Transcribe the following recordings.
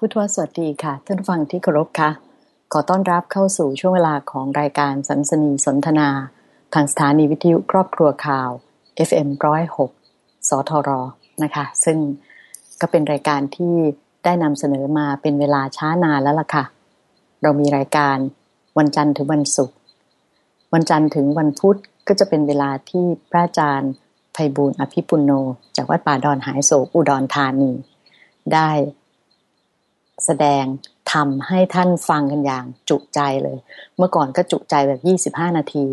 ผู้ทวสวัสดีค่ะ ท่านฟังที่เคารพค่ะ ขอต้อนรับเข้าสู่ช่วงเวลาของรายการสันสนีสนทนา ทางสถานีวิทยุครอบครัวข่าว FM106 สทรนะคะ ซึ่งก็เป็นรายการที่ได้นำเสนอมาเป็นเวลาช้านานแล้วล่ะค่ะ เรามีรายการวันจันทร์ถึงวันศุกร์วันจันทร์ถึงวันพุธก็จะเป็นเวลาที่พระอาจารย์ไพบูลอภิปุโน จากวัดป่าดอนหายโศกอุดรธานี ได้ แสดงทำให้ท่านฟังกันอย่างจุใจเลย เมื่อก่อนก็จุใจแบบ 25 นาที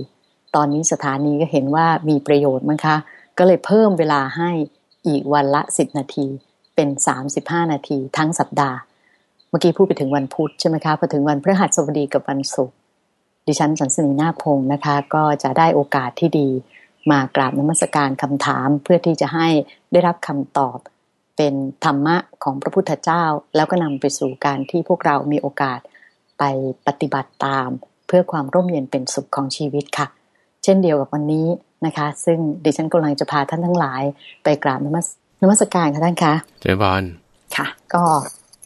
ตอนนี้สถานีก็เห็นว่ามีประโยชน์มั้งคะ ก็เลยเพิ่มเวลาให้อีกวันละ 10 นาที เป็น 35 นาทีทั้งสัปดาห์ เมื่อกี้พูดไปถึงวันพุธใช่ไหมคะพอถึงวันพฤหัสบดีกับวันศุกร์ดิฉันสันสนีนาคพงศ์นะคะ ก็จะได้โอกาสที่ดีมากราบนมัสการคำถามเพื่อที่จะให้ได้รับคำตอบ เป็นธรรมะของพระพุทธเจ้า แล้วก็นำไปสู่การที่พวกเรามีโอกาสไปปฏิบัติตาม เพื่อความร่มเย็นเป็นสุขของชีวิตค่ะ เช่นเดียวกับวันนี้นะคะ ซึ่งดิฉันกำลังจะพาท่านทั้งหลาย ไปกราบนมัสนมัสการค่ะท่านคะเจริญพรค่ะ ก็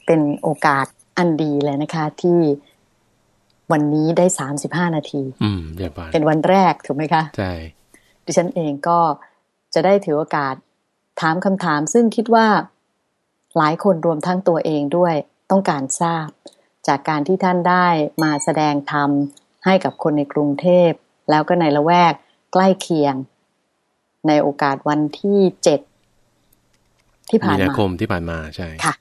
เป็นโอกาสอันดีเลยนะคะที่วันนี้ได้สามสิบห้านาที อืมเจริญพรเป็นวันแรกถูกไหมคะใช่ดิฉันเองก็จะได้ถือโอกาส ถามคำถามซึ่งคิดว่า หลายคนรวมทั้งตัวเองด้วยต้องการทราบ จากการที่ท่านได้มาแสดงธรรมให้กับคนในกรุงเทพ แล้วก็ในละแวกใกล้เคียง ในโอกาสวันที่เจ็ดที่ผ่านมาคมที่ผ่านมาใช่ค่ะ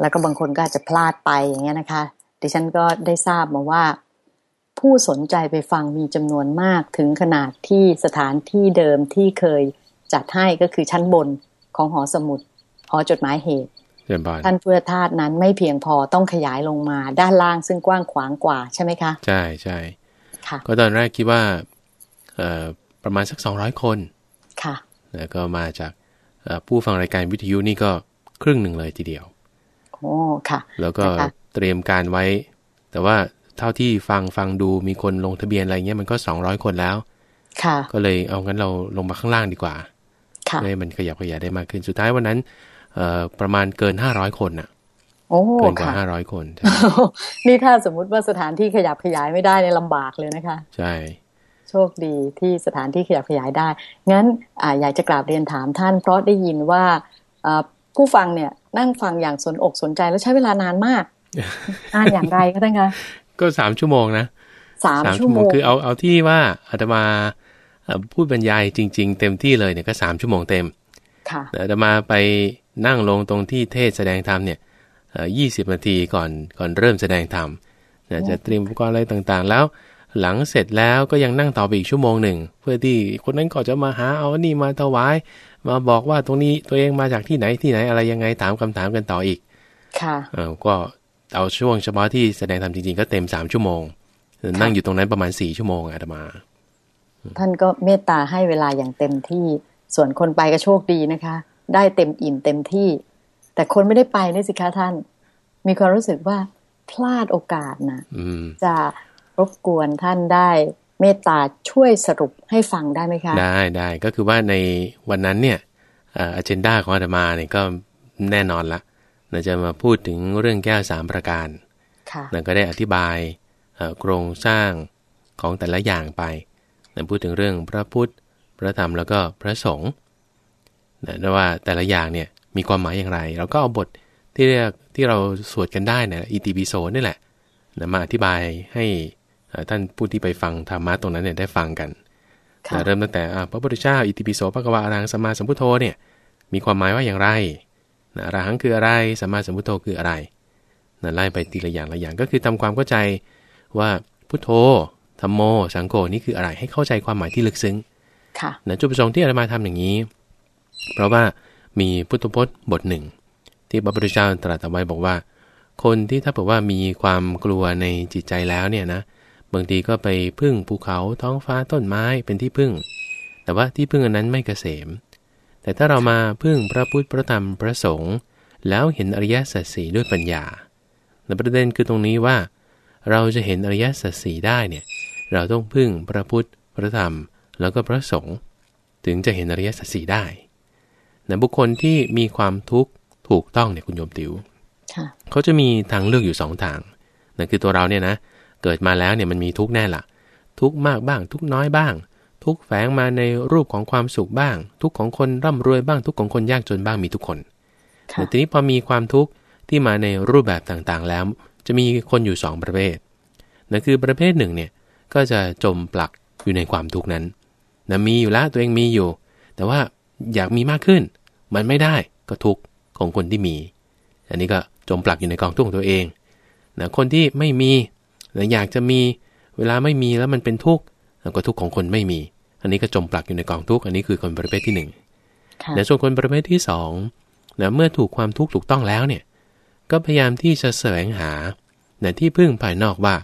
แล้วก็บางคนก็อาจจะพลาดไปอย่างเงี้ยนะคะ ดิฉันก็ได้ทราบมาว่า ผู้สนใจไปฟังมีจำนวนมากถึงขนาดที่สถานที่เดิมที่เคย จัดให้ก็คือชั้นบนของหอสมุดหอจดหมายเหตุท่านเพื่อธาตุนั้นไม่เพียงพอต้องขยายลงมาด้านล่างซึ่งกว้างขวางกว่าใช่ไหมคะ ใช่ใช่ค่ะ ก็ตอนแรกคิดว่าประมาณสักสองร้อยคน ค่ะแล้วก็มาจากผู้ฟังรายการวิทยุนี่ก็ครึ่งหนึ่งเลยทีเดียวโอ้ค่ะ แล้วก็เตรียมการไว้ แต่ว่าเท่าที่ฟังฟังดูมีคนลงทะเบียนอะไรเงี้ยมันก็สองร้อยคนแล้ว ค่ะ ก็เลยเอางั้นเราลงมาข้างล่างดีกว่า เพื่อมันขยับขยายได้มากขึ้นสุดท้ายวันนั้นเอ่อประมาณเกินห้าร้อยคนน่ะเกินกว่าห้าร้อยคน นี่ถ้าสมมุติว่าสถานที่ขยับขยายไม่ได้เนี่ยลำบากเลยนะคะ ใช่ โชคดีที่สถานที่ขยับขยายได้ งั้นออยากจะกราบเรียนถามท่าน เพราะได้ยินว่าผู้ฟังเนี่ยนั่งฟังอย่างสนอกสนใจแล้วใช้เวลานานมากนานอย่างไรคะท่านคะก็สามชั่วโมงนะสามชั่วโมงคือเอาเอาที่ว่าอาตมา พูดบรรยายจริง ๆ เต็มที่เลยเนี่ยก็สามชั่วโมงเต็มแต่อาตมาไปนั่งลงตรงที่เทศแสดงธรรมเนี่ยยี่สิบนาทีก่อนก่อนเริ่มแสดงธรรมจะเตรียมอุปกรณ์อะไรต่างๆ แล้วหลังเสร็จแล้วก็ยังนั่งต่อไปอีกชั่วโมงหนึ่ง เพื่อที่คนนั้นก็จะมาหาเอานี่มาถวาย มาบอกว่าตรงนี้ตัวเองมาจากที่ไหนที่ไหนอะไรยังไงถามคำถามกันต่ออีก ค่ะเออก็เอาช่วงเฉพาะที่แสดงธรรมจริงๆ ก็เต็มสามชั่วโมง นั่งอยู่ตรงนั้นประมาณสี่ชั่วโมงอาตมา ท่านก็เมตตาให้เวลาอย่างเต็มที่ ส่วนคนไปก็โชคดีนะคะ ได้เต็มอิ่มเต็มที่ แต่คนไม่ได้ไปนี่สิคะท่าน มีความรู้สึกว่าพลาดโอกาสนะจะรบกวนท่านได้เมตตาช่วยสรุปให้ฟังได้ไหมคะ ได้ได้ก็คือว่าในวันนั้นเนี่ยอัเจนดาของอาตมาเนี่ยก็แน่นอนละเราจะมาพูดถึงเรื่องแก้วสามประการแล้วก็ได้อธิบายโครงสร้างของแต่ละอย่างไป พูดถึงเรื่องพระพุทธ พระธรรมแล้วก็พระสงฆ์นะว่าแต่ละอย่างเนี่ยมีความหมายอย่างไร เราก็เอาบทที่เรียกที่เราสวดกันได้นะอิติปิโสนี่แหละนะมาอธิบายให้ท่านผู้ที่ไปฟังธรรมะตรงนั้นเนี่ยได้ฟังกันนะเริ่มตั้งแต่พระพุทธเจ้าอิติปิโสพระกวาอรังสัมมาสัมพุทโธเนี่ยมีความหมายว่าอย่างไรนะอรหังคืออะไรสัมมาสัมพุทโธคืออะไรนะไล่ไปทีละอย่างละอย่างก็คือทำความเข้าใจว่าพุทโธ ธรรมโมสังโฆนี่คืออะไรให้เข้าใจความหมายที่ลึกซึ้งนะจุดประสงค์ที่อาตมาทำอย่างนี้ เพราะว่ามีพุทธพจน์บทหนึ่ง ที่พระพุทธเจ้าตรัสเอาไว้บอกว่า คนที่ถ้าบอกว่ามีความกลัวในจิตใจแล้วเนี่ยนะบางทีก็ไปพึ่งภูเขาท้องฟ้าต้นไม้เป็นที่พึ่ง แต่ว่าที่พึ่งอันนั้นไม่เกษม แต่ถ้าเรามาพึ่งพระพุทธพระธรรมพระสงฆ์แล้วเห็นอริยสัจสีด้วยปัญญาแต่ประเด็นคือตรงนี้ว่า เราจะเห็นอริยสัจสีได้เนี่ย เราต้องพึ่งพระพุทธ พระธรรม แล้วก็พระสงฆ์ถึงจะเห็นอริยสัจสีได้นะบุคคลที่มีความทุกข์ถูกต้องเนี่ยคุณโยมติว๋วค่ะเขาจะมีทางเลือกอยู่สองทางนั่นคือตัวเราเนี่ยนะ เกิดมาแล้วเนี่ยมันมีทุกข์แน่ละทุกข์มากบ้าง ทุกข์น้อยบ้าง ทุกข์แฝงมาในรูปของความสุขบ้าง ทุกข์ของคนร่ำรวยบ้าง ทุกข์ของคนยากจนบ้างมีทุกคนค่ะแต่ทีนี้พอมีความทุกข์ที่มาในรูปแบบต่างๆแล้ว จะมีคนอยู่สองประเภทนั่นคือประเภทหนึ่งเนี่ย ก็จะจมปลักอยู่ในความทุกข์นั้นนะมีอยู่แล้วตัวเองมีอยู่ แต่ว่าอยากมีมากขึ้น มันไม่ได้ก็ทุกข์ของคนที่มี อันนี้ก็จมปลักอยู่ในกองทุกข์ของตัวเองนะคนที่ไม่มีนะอยากจะมีเวลาไม่มีแล้วมันเป็นทุกข์แล้วก็ทุกข์ของคนไม่มี อันนี้ก็จมปลักอยู่ในกองทุกข์อันนี้คือคนประเภทที่หนึ่งค่ะแต่ส่วนคนประเภทที่สองนะเมื่อถูกความทุกข์ถูกต้องแล้วเนี่ยก็พยายามที่จะแสวงหานะที่พึ่งภายนอกว่า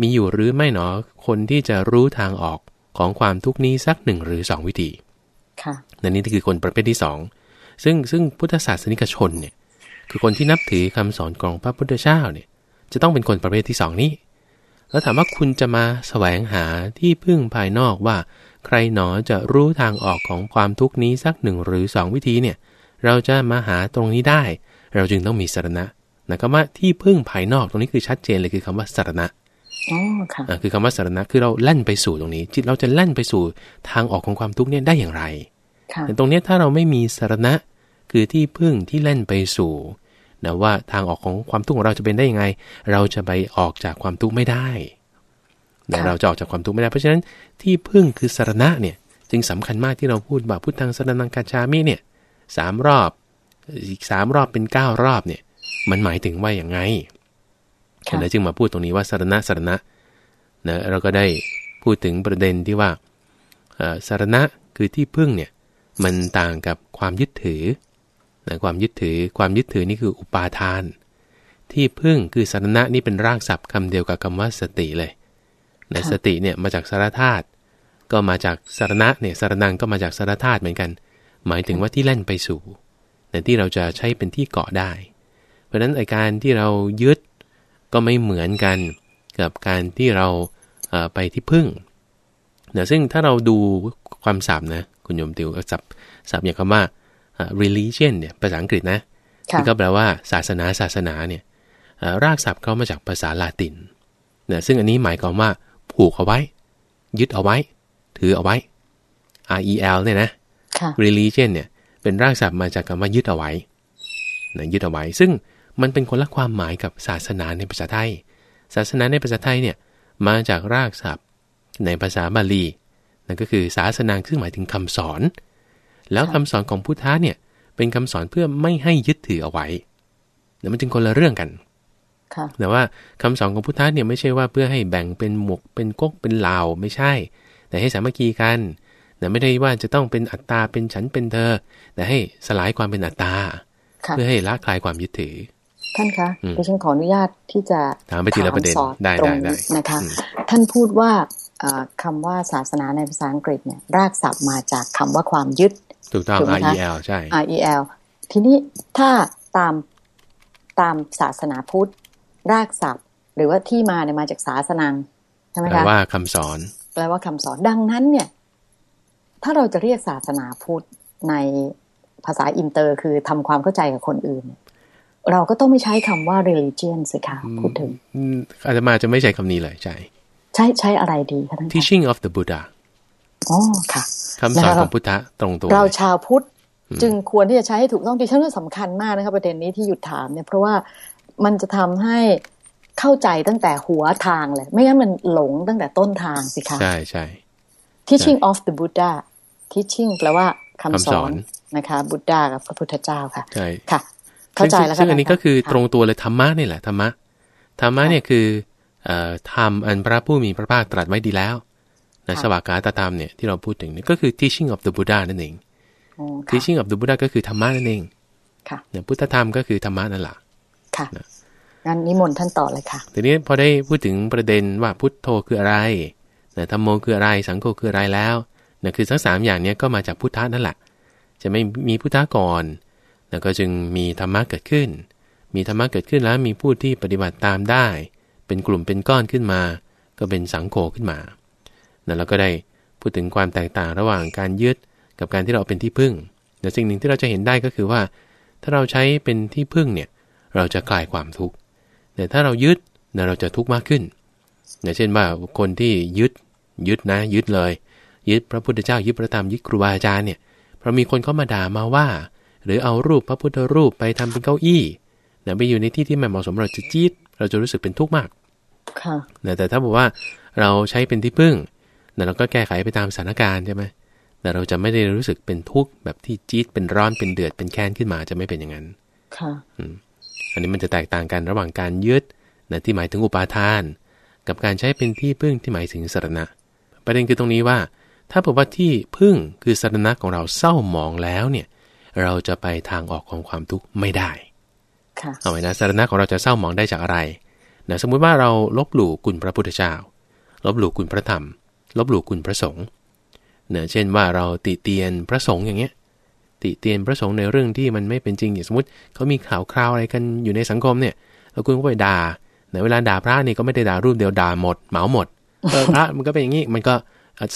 มีอยู่หรือไม่หนอ คนที่จะรู้ทางออกของความทุกข์นี้สักหนึ่งหรือสองวิธี ค่ะนั่นนี่คือคนประเภทที่สองซึ่งซึ่งพุทธศาสนิกชนเนี่ย คือคนที่นับถือคำสอนของพระพุทธเจ้าเนี่ย จะต้องเป็นคนประเภทที่สองนี้ แล้วถามว่าคุณจะมาแสวงหาที่พึ่งภายนอกว่า ใครหนอจะรู้ทางออกของความทุกข์นี้สักหนึ่งหรือสองวิธีเนี่ย เราจะมาหาตรงนี้ได้ เราจึงต้องมีสรณะนะคำว่าที่พึ่งภายนอกตรงนี้คือชัดเจนเลยคือคำว่าสรณะ อ๋อค่ะอ่าคือคำว่าสารณะคือเราแล่นไปสู่ตรงนี้ จิตเราจะแล่นไปสู่ทางออกของความทุกข์เนี่ยได้อย่างไรค่ะแต่ตรงเนี้ยถ้าเราไม่มีสารณะคือที่พึ่งที่เล่นไปสู่นะว่าทางออกของความทุกข์ของเราจะเป็นได้ยังไง เราจะไปออกจากความทุกข์ไม่ได้นะค่ะเราจะออกจากความทุกข์ไม่ได้เพราะฉะนั้นที่พึ่งคือสารณะเนี่ยจึงสำคัญมากที่เราพูดว่าพุทธังสรนังกัจฉามิเนี่ยสามรอบอีกสามรอบเป็นเก้ารอบเนี่ย มันหมายถึงว่าอย่างไง ค่ะแล้วจึงมาพูดตรงนี้ว่าสารณะสารณะนะเราก็ได้พูดถึงประเด็นที่ว่าเอ่อสารณะคือที่พึ่งเนี่ยมันต่างกับความยึดถือนะความยึดถือความยึดถือนี่คืออุปาทาน ที่พึ่งคือสารณะนี่เป็นรากศัพท์คำเดียวกับคำว่าสติเลยนะค่ะสติเนี่ยมาจากสารธาตุก็มาจากสารณะเนี่ยสารนังก็มาจากสารธาตุเหมือนกัน หมายถึงว่าที่แล่นไปสู่แต่ที่เราจะใช้เป็นที่เกาะได้ เพราะฉะนั้นไอการที่เรายึด ก็ไม่เหมือนกันกับการที่เราเอ่อไปที่พึ่งนะซึ่งถ้าเราดูความศัพท์นะคุณโยมติวศัพท์ศัพท์อย่างคำว่าเอ่อ religion เนี่ยภาษาอังกฤษนะค่ะที่ก็แปลว่าศาสนาศาสนาเนี่ยเอ่อรากศัพท์เขามาจากภาษาลาตินนะซึ่งอันนี้หมายความว่าผูกเอาไว้ ยึดเอาไว้ ถือเอาไว้ R E L เนี่ยนะค่ะ religion เนี่ยเป็นรากศัพท์มาจากคำว่ายึดเอาไว้นะยึดเอาไว้ ซึ่ง มันเป็นคนละความหมายกับศาสนาในภาษาไทย ศาสนาในภาษาไทยเนี่ยมาจากรากศัพท์ ในภาษาบาลีนั่นก็คือศาสนาซึ่งหมายถึงคำสอน แล้วคำสอนของพุทธะเนี่ยเป็นคำสอนเพื่อไม่ให้ยึดถือเอาไว้เนี่ยมันจึงคนละเรื่องกันค่ะแต่ว่าคำสอนของพุทธะเนี่ยไม่ใช่ว่าเพื่อให้แบ่งเป็นหมวกเป็นก๊กเป็นลาวไม่ใช่ แต่ให้สามัคคีกันแต่ไม่ได้ว่าจะต้องเป็นอัตตาเป็นฉันเป็นเธอ แต่ให้สลายความเป็นอัตตาค่ะเพื่อให้ละคลายความยึดถือ ท่านคะอืมดิฉันขออนุญาตที่จะถามไปทีละประเด็นถามสอได้ตรงได้ได้นี้นะคะอืมท่านพูดว่าเอ่อคำว่าศาสนาในภาษาอังกฤษเนี่ยรากศัพท์มาจากคำว่าความยึดถูกต้องถูกไหม R คะ E L ใช่ R E L ทีนี้ถ้าตามตามศาสนาพุทธ รากศัพท์ หรือว่าที่มาเนี่ยมาจากศาสนังใช่ไหมแปลคะว่าคำสอนแปลว่าคำสอนดังนั้นเนี่ย ถ้าเราจะเรียกศาสนาพุทธในภาษาอินเตอร์ คือทำความเข้าใจกับคนอื่น เนี่ยเราก็ต้องไม่ใช้คำว่า religion สิคะพูดถึงอืมอาตมาจะไม่ใช้คำนี้เลยใช่ใช้ใช้อะไรดีคะท่านคะ teaching of the Buddha อ๋อค่ะคำสอนแล้วของพุทธะตรงตัวเราเลยชาวพุทธจึงควรที่จะใช้ให้ถูกต้องดิฉันว่าสำคัญมากนะคะประเด็นนี้ที่หยุดถามเนี่ยเพราะว่ามันจะทำให้เข้าใจตั้งแต่หัวทางเลย ไม่งั้นมันหลงตั้งแต่ต้นทางสิคะใช่ใช่ teaching of the Buddha teaching แปลว่าคำสคำสออนนนะคะ บุตดากับพระพุทธเจ้าค่ะ ใช่ค่ะ เข้าใจแล้วซึ่งอันนี้ก็คือค่ะตรงตัวเลยธรรมะนี่แหละธรรมะธรรมะเนี่ยคือเอ่อธรรมอันพระผู้มีพระภาคตรัสไว้ดีแล้วนะสวากาตธรรมเนี่ยที่เราพูดถึงเนี่ยก็คือ teaching of the Buddha นั่นเองโอ้ค่ะ teaching of the Buddha ก็คือธรรมะนั่นเองค่ะเนี่ยพุทธธรรมก็คือธรรมะนั่นแหละค่ะงั้นนิมนต์ท่านต่อเลยค่ะทีนี้พอได้พูดถึงประเด็นว่าพุทโธคืออะไรนะธรรมโมคืออะไรสังโฆคืออะไรแล้วนะคือทั้งสามอย่างเนี้ยก็มาจากพุทธะนั่นแหละ จะไม่มีพุทธะก่อน นะก็จึงมีธรรมะเกิดขึ้น มีธรรมะเกิดขึ้นแล้วมีผู้ที่ปฏิบัติตามได้ เป็นกลุ่มเป็นก้อนขึ้นมา ก็เป็นสังโฆขึ้นมานะแล้วก็ได้พูดถึงความแตกต่างระหว่างการยึดกับการที่เราเป็นที่พึ่งแต่สิ่งหนึ่งที่เราจะเห็นได้ก็คือว่า ถ้าเราใช้เป็นที่พึ่งเนี่ยเราจะคลายความทุกข์แต่ถ้าเรายึดเนี่ยเราจะทุกข์มากขึ้นอย่างเช่นว่าคนที่ยึดยึดนะยึดเลย ยึดพระพุทธเจ้ายึดพระธรรมยึดครูบาอาจารย์เนี่ยเพราะมีคนเข้ามาด่ามาว่า หรือเอารูปพระพุทธรูปไปทำเป็นเก้าอี้เนี่ยไปอยู่ในที่ที่ไม่เหมาะสมเราจะจี๊ดเราจะรู้สึกเป็นทุกข์มากค่ะแต่ถ้าบอกว่าเราใช้เป็นที่พึ่งเนี่ยเราก็แก้ไขไปตามสถานการณ์ใช่ไหมแต่เราจะไม่ได้รู้สึกเป็นทุกข์แบบที่จี๊ดเป็นร้อนเป็นเดือดเป็นแค้นขึ้นมาจะไม่เป็นอย่างนั้น ค่ะอันนี้มันจะแตกต่างกันระหว่างการยึดนะที่หมายถึงอุปาทาน กับการใช้เป็นที่พึ่งที่หมายถึงสรณะ ประเด็นคือตรงนี้ว่า ถ้าบอกว่าที่พึ่งคือสรณะของเราเศร้าหมองแล้วเนี่ย เราจะไปทางออกของความทุกข์ไม่ได้ค่ะเอาไว้นะสรณะของเราจะเศร้าหมองได้จากอะไรนะสมมุติว่าเราลบหลู่คุณพระพุทธเจ้า ลบหลู่คุณพระธรรม ลบหลู่คุณพระสงฆ์เนะเช่นว่าเราติเตียนพระสงฆ์อย่างเงี้ย ติเตียนพระสงฆ์ในเรื่องที่มันไม่เป็นจริงอย่างสมมติเขามีข่าวคราวอะไรกันอยู่ในสังคมเนี่ยแล้วคุณก็ไปด่าในเวลาด่าพระนี่ก็ไม่ได้ด่ารูปเดียวด่าหมดเหมาหมดเออพระมันก็เป็นอย่างนี้มันก็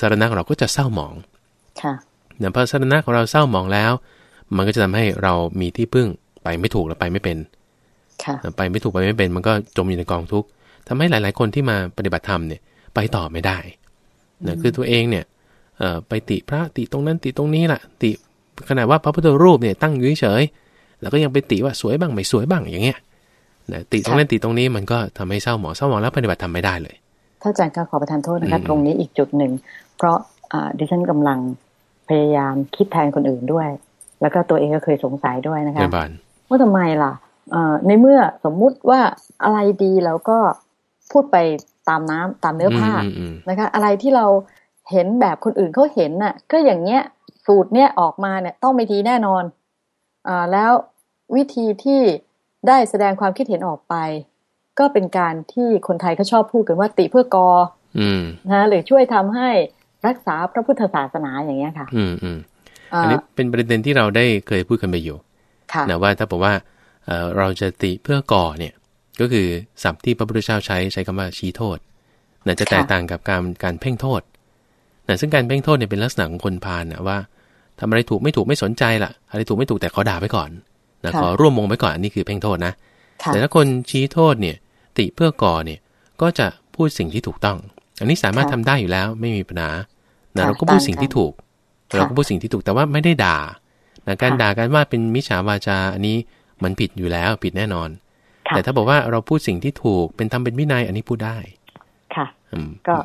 สารณะของเราก็จะเศร้าหมองค่ะเนี่ยพอสารณะของเราเศร้าหมองแล้ว มันก็จะทำให้เรามีที่พึ่งไปไม่ถูกและไปไม่เป็นค่ะไปไม่ถูกไปไม่เป็น มันก็จมอยู่ในกองทุกข์ทำให้หลาย ๆ คนที่มาปฏิบัติธรรมเนี่ยไปต่อไม่ได้นะคือตัวเองเนี่ยเอ่อไปติพระติตรงนั้นติตรงนี้ล่ะ ติขนาดว่าพระพุทธรูปเนี่ยตั้งอยู่เฉยๆแล้วก็ยังไปติว่าสวยบ้างไม่สวยบ้างอย่างเงี้ยนะติตรงนั้นติตรงนี้มันก็ทำให้เศร้าหมองเศร้าหมองแล้วปฏิบัติธรรมไม่ได้เลยถ้าอาจารย์ก็ขอประทานโทษนะคะอืมตรงนี้อีกจุดหนึ่ง เพราะอ่าดิฉันกำลังพยายามคิดแทนคนอื่นด้วย แล้วก็ตัวเองก็เคยสงสัยด้วยนะคะเรียนบานว่าทำไมล่ะเอ่อในเมื่อสมมุติว่าอะไรดีเราก็พูดไปตามน้ำตามเนื้อผ้าอืมอืมนะคะ อะไรที่เราเห็นแบบคนอื่นเขาเห็นน่ะ ก็อย่างเงี้ยสูตรเนี้ยออกมาเนี่ยต้องไม่ดีแน่นอนอ่าแล้ววิธีที่ได้แสดงความคิดเห็นออกไป ก็เป็นการที่คนไทยเขาชอบพูดกันว่าติเพื่อกออืมนะหรือช่วยทำให้รักษาพระพุทธศาสนาอย่างเงี้ยค่ะ อืม อืมอ่าอันนี้เป็นประเด็นที่เราได้เคยพูดกันไปอยู่ค่ะนะว่าถ้าบอกว่าเอ่อเราจะติเพื่อก่อเนี่ยก็คือศัพท์ที่พระพุทธเจ้าใช้ใช้คำว่าชี้โทษนะจะแตกต่างกับการการเพ่งโทษนะซึ่งการเพ่งโทษเนี่ยเป็นลักษณะของคนพาลนะว่าทำอะไรถูกไม่ถูกไม่สนใจล่ะอะไรถูกไม่ถูกแต่ขอด่าไว้ก่อนนะค่ะขอร่วมมงไว้ก่อนอันนี้คือเพ่งโทษนะค่ะแต่ถ้าคนชี้โทษเนี่ยติเพื่อก่อเนี่ยก็จะพูดสิ่งที่ถูกต้อง อันนี้สามารถทำได้อยู่แล้วไม่มีปัญหานะเราก็พูดสิ่งที่ถูก เราก็พูดสิ่งที่ถูกแต่ว่าไม่ได้ด่านะการด่ากันว่าเป็นมิจฉาวาจาอันนี้มันผิดอยู่แล้วผิดแน่นอนค่ะแต่ถ้าบอกว่าเราพูดสิ่งที่ถูกเป็นทำเป็นวินัยอันนี้พูดได้ ค่ะอืมก็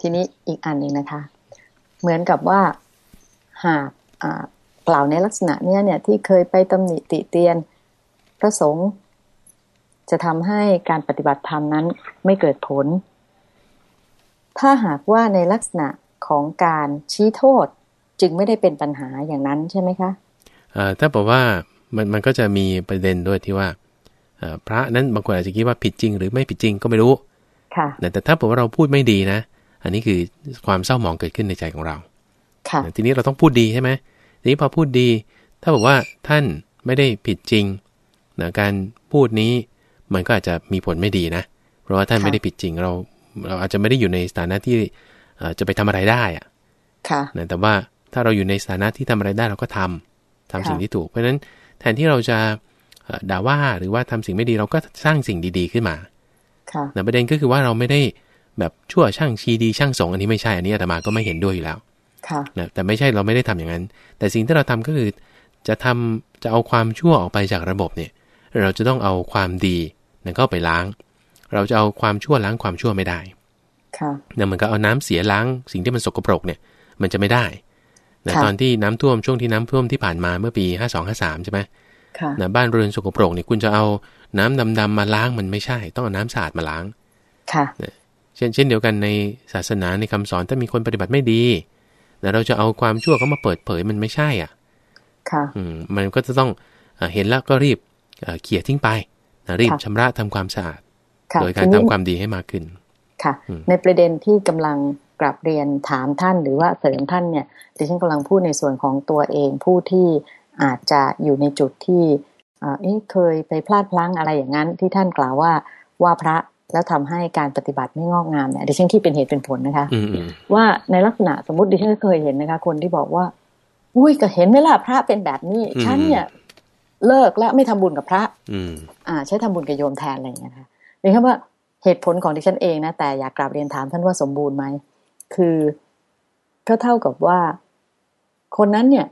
ทีนี้อีกอันหนึ่งนะคะ เหมือนกับว่าหากอ่ากล่าวในลักษณะเนี้ยเนี่ยที่เคยไปตำหนิติเตียนพระสงฆ์จะทำให้การปฏิบัติธรรมนั้นไม่เกิดผล ถ้าหากว่าในลักษณะของการชี้โทษ จึงไม่ได้เป็นปัญหาอย่างนั้นใช่ไหมคะเอ่อถ้าบอกว่ามันมันก็จะมีประเด็นด้วยที่ว่าเอ่อพระนั้นบางคนอาจจะคิดว่าผิดจริง หรือไม่ผิดจริงก็ไม่รู้ค่ะแต่แต่ถ้าบอกว่าเราพูดไม่ดีนะ อันนี้คือความเศร้าหมองเกิดขึ้นในใจของเราค่ะทีนี้เราต้องพูดดีใช่ไหมทีนี้พอพูดดี ถ้าบอกว่าท่านไม่ได้ผิดจริงนะการพูดนี้มันก็อาจจะมีผลไม่ดีนะ เพราะว่าท่านค่ะไม่ได้ผิดจริง เราเราอาจจะไม่ได้อยู่ในสถานะที่เอ่อจะไปทำอะไรได้อะค่ะนะแต่ว่า ถ้าเราอยู่ในสถานะที่ทำอะไรได้เราก็ทำทำค่ะสิ่งที่ถูก เพราะฉะนั้นแทนที่เราจะเอ่อด่าว่าหรือว่าทำสิ่งไม่ดีเราก็สร้างสิ่งดี ๆขึ้นมาค่ะนะประเด็นก็คือว่าเราไม่ได้แบบชั่วช่างชีดีช่างสงอันนี้ไม่ใช่อันนี้อาตมาก็ไม่เห็นด้วยอยู่แล้วค่ะนะแต่ไม่ใช่เราไม่ได้ทำอย่างนั้น แต่สิ่งที่เราทำก็คือจะทำจะเอาความชั่วออกไปจากระบบเนี่ย เราจะต้องเอาความดีนั่นเข้าไปล้าง เราจะเอาความชั่วล้างความชั่วไม่ได้ ค่ะนะเหมือนกับเอาน้ำเสียล้างสิ่งที่มันสกปรกเนี่ย มันจะไม่ได้ นะค่ะตอนที่น้ำท่วมช่วงที่น้ำท่วมที่ผ่านมาเมื่อปี52 53ใช่ไหมค่ะนะบ้านเรือนสกปรกเนี่ยคุณจะเอาน้ำดำๆมาล้างมันไม่ใช่ ต้องเอาน้ำสะอาดมาล้าง ค่ะเช่นเช่นเดียวกันในศาสนาในคำสอนถ้ามีคนปฏิบัติไม่ดีแต่เราจะเอาความชั่วเขามาเปิดเผยมันไม่ใช่อะ ค่ะ อืมมันก็จะต้องเอ่อเห็นแล้วก็รีบเอ่อเขี่ยทิ้งไปนะรีบค่ะชำระทำความสะอาดค่ะโดยการทีทำนี้ความดีให้มากขึ้น ค่ะอืมในประเด็นที่กำลัง กลับเรียนถามท่านหรือว่าเสริมท่านเนี่ยดิฉันกำลังพูดในส่วนของตัวเองผู้ที่อาจจะอยู่ในจุดที่เอ่อเอ๊ะเคยไปพลาดพลั้งอะไรอย่างนั้น ที่ท่านกล่าวว่าว่าพระแล้วทำให้การปฏิบัติไม่งอกงามเนี่ยดิฉันคิดเป็นเหตุเป็นผลนะคะอืมอืมว่าในลักษณะสมมติดิฉันก็เคยเห็นนะคะ คนที่บอกว่า อุ้ยก็เห็นไหมล่ะพระเป็นแบบนี้ฉันเนี่ย เลิกและไม่ทำบุญกับพระ อืมอ่า ใช้ทำบุญกับโยมแทนอะไรอย่างเงี้ยนะคะเรียกว่าเหตุผลของดิฉันเองนะแต่อยากกราบเรียนถามท่านว่าสมบูรณ์ไหม คือก็เท่ากับว่า คนนั้นเนี่ย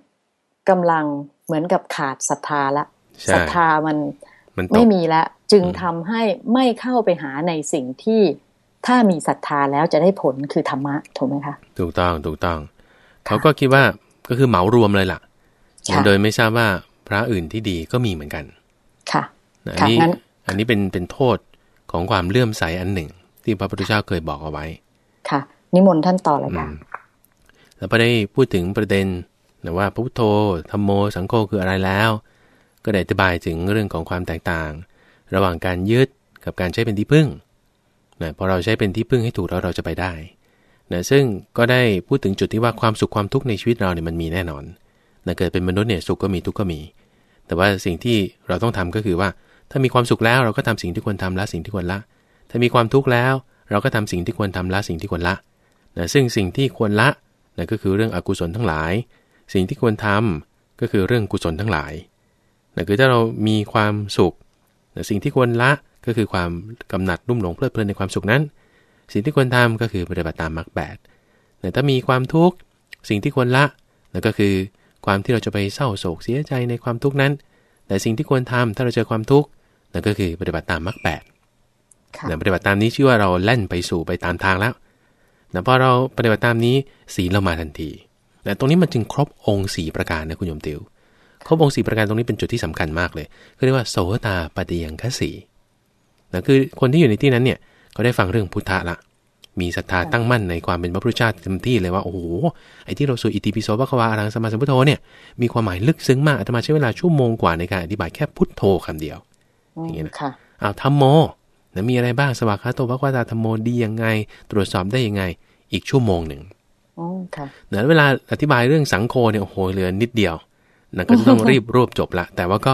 กำลังเหมือนกับขาดศรัทธาละใช่ศรัทธามันมันตไม่กมีแล้วจึงอืมทำให้ไม่เข้าไปหาในสิ่งที่ถ้ามีศรัทธาแล้วจะได้ผลคือธรรมะถูกไหมคะ ถูกต้องถูกต้อง เขาก็คิดว่าก็คือเหมารวมเลยล่ะค่ะโดยไม่ทราบว่าพระอื่นที่ดีก็มีเหมือนกัน ค่ะนะอันค่ะนี้งั้นอันนี้เป็นเป็นโทษของความเลื่อมใสอันหนึ่ง ที่พระพุทธเจ้าเคยบอกเอาไว้ ค่ะ นิมนต์ท่านต่อเลยค่ะแล้วพอได้พูดถึงประเด็นนะว่าพระพุทโธธรรมโมสังโฆคืออะไรแล้ว ก็ได้อธิบายถึงเรื่องของความแตกต่าง ระหว่างการยึดกับการใช้เป็นที่พึ่งนะพอเราใช้เป็นที่พึ่งให้ถูกแล้วเราจะไปได้นะซึ่งก็ได้พูดถึงจุดที่ว่าความสุขความทุกข์ในชีวิตเราเนี่ยมันมีแน่นอนนะเกิดเป็นมนุษย์เนี่ยสุขก็มีทุกข์ก็มี แต่ว่าสิ่งที่เราต้องทำก็คือว่า ถ้ามีความสุขแล้วเราก็ทำสิ่งที่ควรทำละสิ่งที่ควรละ ถ้ามีความทุกข์แล้ว เราก็ทำสิ่งที่ควรทำละสิ่งที่ควรละ นะซึ่งสิ่งที่ควรละนะก็คือเรื่องอกุศลทั้งหลาย สิ่งที่ควรทำก็คือเรื่องกุศลทั้งหลายนะคือถ้าเรามีความสุขนะสิ่งที่ควรละก็คือความกำหนัดรุ่มหลงเพลิดเพลินในความสุขนั้น สิ่งที่ควรทำก็คือปฏิบัติตามมรรคแปดแต่ถ้ามีความทุกข์สิ่งที่ควรละนั่นก็คือความที่เราจะไปเศร้าโศกเสียใจในความทุกข์นั้น แต่สิ่งที่ควรทำถ้าเราเจอความทุกข์นั่นก็คือปฏิบัติตามมรรคแปดค่ะนะปฏิบัติตามนี้ชื่อว่าเราแล่นไปสู่ไปตามทางแล้ว นะพอเราปฏิบัติตามนี้ศีลเรามาทันทีนะตรงนี้มันจึงครบองค์4ประการนะคุณโยมติวครบองค์4ประการตรงนี้เป็นจุดที่สำคัญมากเลยก็เรียกว่าโสตาปฏิยังคสีนะคือคนที่อยู่ในที่นั้นเนี่ยเขาได้ฟังเรื่องพุทธะละมีศรัทธาตั้งมั่นในความเป็นพระพุทธเจ้าเต็มที่เลยว่าโอ้โหไอ้ที่เราสวดอิติปิโสพระควาอรังสมมาสัมพุทโธเนี่ยมีความหมายลึกซึ้งมากอาตมาใช้เวลาชั่วโมงกว่าในการอธิบายแค่พุทโธคำเดียวอืมอย่างเงี้ยนะค่ะอ้าวธรรมโม นะมีอะไรบ้างสวากขาโตพระควาตาธรรมโมดียังไง ตรวจสอบได้ยังไง อีกชั่วโมงหนึ่งอืมค่ะเนะเวลาอธิบายเรื่องสังโฆเนี่ยโอ้โหเหลือนิดเดียวนะก็จะต้องรีบรวบจบละ แต่ว่าก็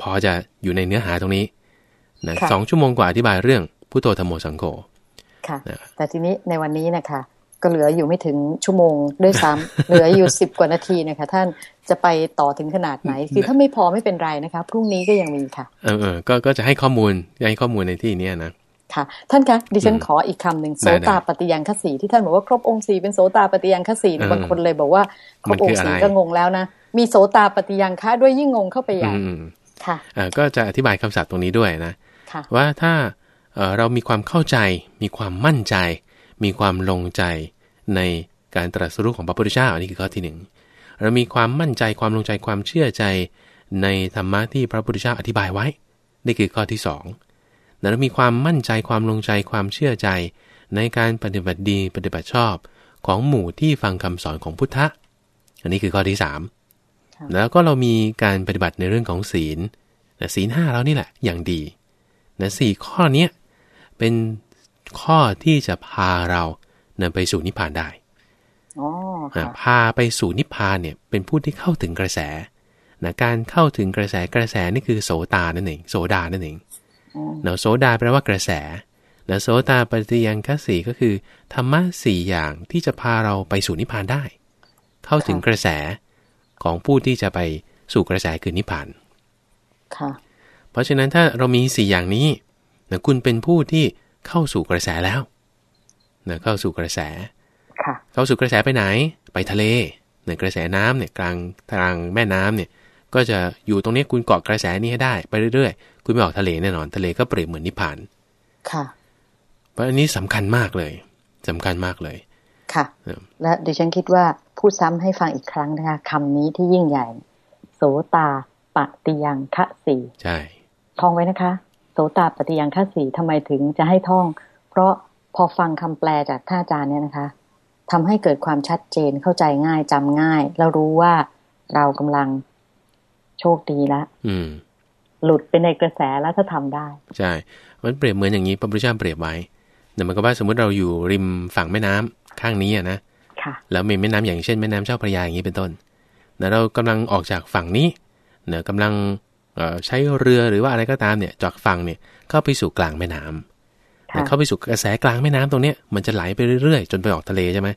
พอจะอยู่ในเนื้อหาตรงนี้นะค่ะสองชั่วโมงกว่าอธิบายเรื่องพุทโธธรรมโมสังโฆค่ะนะแต่ทีนี้ในวันนี้นะคะ ก็เหลืออยู่ไม่ถึงชั่วโมงด้วยซ้ำเหลืออยู่สิบกว่านาทีนะคะ ท่านจะไปต่อถึงขนาดไหน คือถ้าไม่พอไม่เป็นไรนะคะพรุ่งนี้ก็ยังมีค่ะ เออเออก็ก็จะให้ข้อมูลให้ข้อมูลในที่เนี้ยนะค่ะท่านคะดิฉันอืมขออีกคำหนึ่งโสได้ตาปฏิยังคสีที่ท่านบอกว่าครบองค์สีเป็นโสตาปฏิยังคสีเนี่ยเออบางคนเลยบอกว่าครมับนองคือค์อะไรสีก็งงแล้วนะมีโสตาปฏิยังคะด้วยยิ่งงงเข้าไปใหญ่อืมค่ะเออก็จะอธิบายคำศัพท์ตรงนี้ด้วยนะค่ะว่าถ้าเอ่อเรามีความเข้าใจมีความมั่นใจ มีความลงใจในการตรัสรู้ของพระพุทธเจ้าอันนี้คือข้อที่หนึ่งเรามีความมั่นใจความลงใจความเชื่อใจในธรรมะที่พระพุทธเจ้าอธิบายไว้ นี่คือข้อที่สองแล้วเรามีความมั่นใจความลงใจความเชื่อใจ ในการปฏิบัติดีปฏิบัติชอบ ของหมู่ที่ฟังคำสอนของพุทธะ อันนี้คือข้อที่สามค่ะแล้วก็เรามีการปฏิบัติในเรื่องของศีลนะศีลห้าเรานี่แหละอย่างดีนะสี่ข้อเนี้ยเป็น ข้อที่จะพาเรานำไปสู่นิพพานได้อ๋อนะค่ะพาไปสู่นิพพานเนี่ยเป็นผู้ที่เข้าถึงกระแสนะการเข้าถึงกระแสกระแสนี่คือโสตานั่นเองโสดานั่นเองอืมนะโสดาแปลว่ากระแสนะโสตาปฏิยังคสีก็คือธรรมะสี่อย่างที่จะพาเราไปสู่นิพพานได้ เข้าถึงกระแสของผู้ที่จะไปสู่กระแสคือนิพพานค่ะเพราะฉะนั้นถ้าเรามีสี่อย่างนี้นะคุณเป็นผู้ที่ เข้าสู่กระแสแล้วนะเข้าสู่กระแสค่ะเข้าสู่กระแสไปไหน ไปทะเลเนี่ยกระแสน้ำเนี่ยกลางกลางแม่น้ำเนี่ย ก็จะอยู่ตรงนี้คุณเกาะกระแสนี้ให้ได้ไปเรื่อยๆ คุณไม่ออกทะเลแน่นอน ทะเลก็เปรียบเหมือนนิพพานค่ะเพราะอันนี้สำคัญมากเลยสำคัญมากเลย ค่ะครับและดิฉันคิดว่าพูดซ้ำให้ฟังอีกครั้งนะคะคำนี้ที่ยิ่งใหญ่ โสตาปฏิยังคะสีใช่ท่องไว้นะคะ โสตาปฏิยังคะสีทำไมถึงจะให้ท่อง เพราะพอฟังคำแปลจากท่านอาจารย์เนี่ยนะคะทำให้เกิดความชัดเจนเข้าใจง่ายจำง่าย แล้วรู้ว่าเรากำลังโชคดีแล้วอืม หลุดไปในกระแสแล้วถ้าทำได้ ใช่ มันเปรียบเหมือนอย่างนี้พระพุทธเจ้าเปรียบไว้เนี่ยมันก็ว่าสมมติเราอยู่ริมฝั่งแม่น้ำข้างนี้อะนะค่ะแล้วมีแม่น้ำอย่างเช่นแม่น้ำเจ้าพระยาอย่างนี้เป็นต้นนะเรากำลังออกจากฝั่งนี้เนะกำลังเอ่อ ใช้เรือหรือว่าอะไรก็ตามเนี่ยจากฝั่งเนี่ยเข้าไปสู่กลางแม่น้ำค่ะนะเข้าไปสู่กระแสกลางแม่น้ำตรงเนี้ยมันจะไหลไปเรื่อยๆ จนไปออกทะเลใช่ไหม